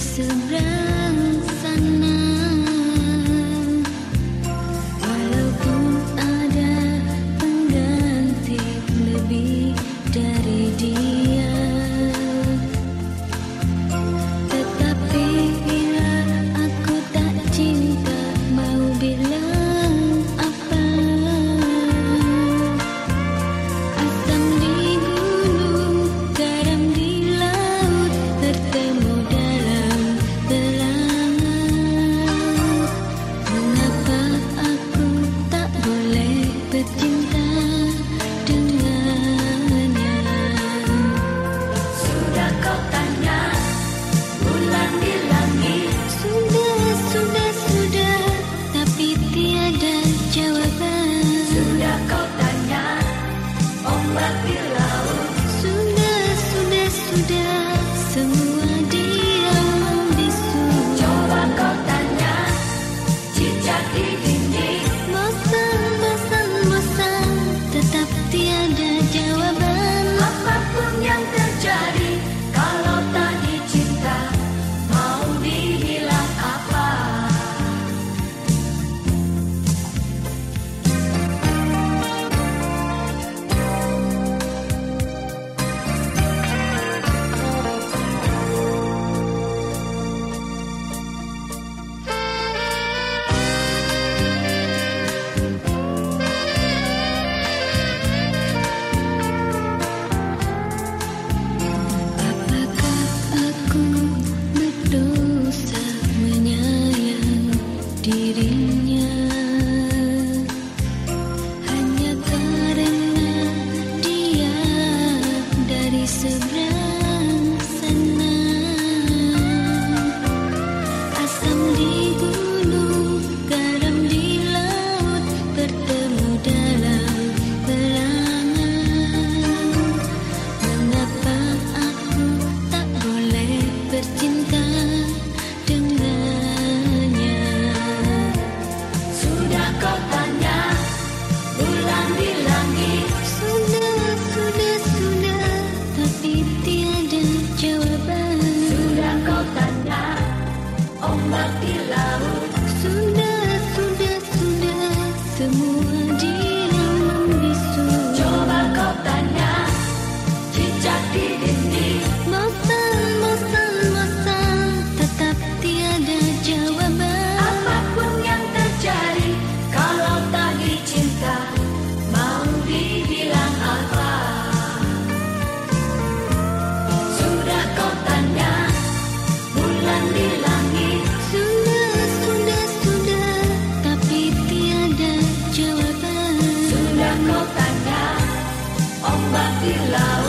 sương rơi My di love.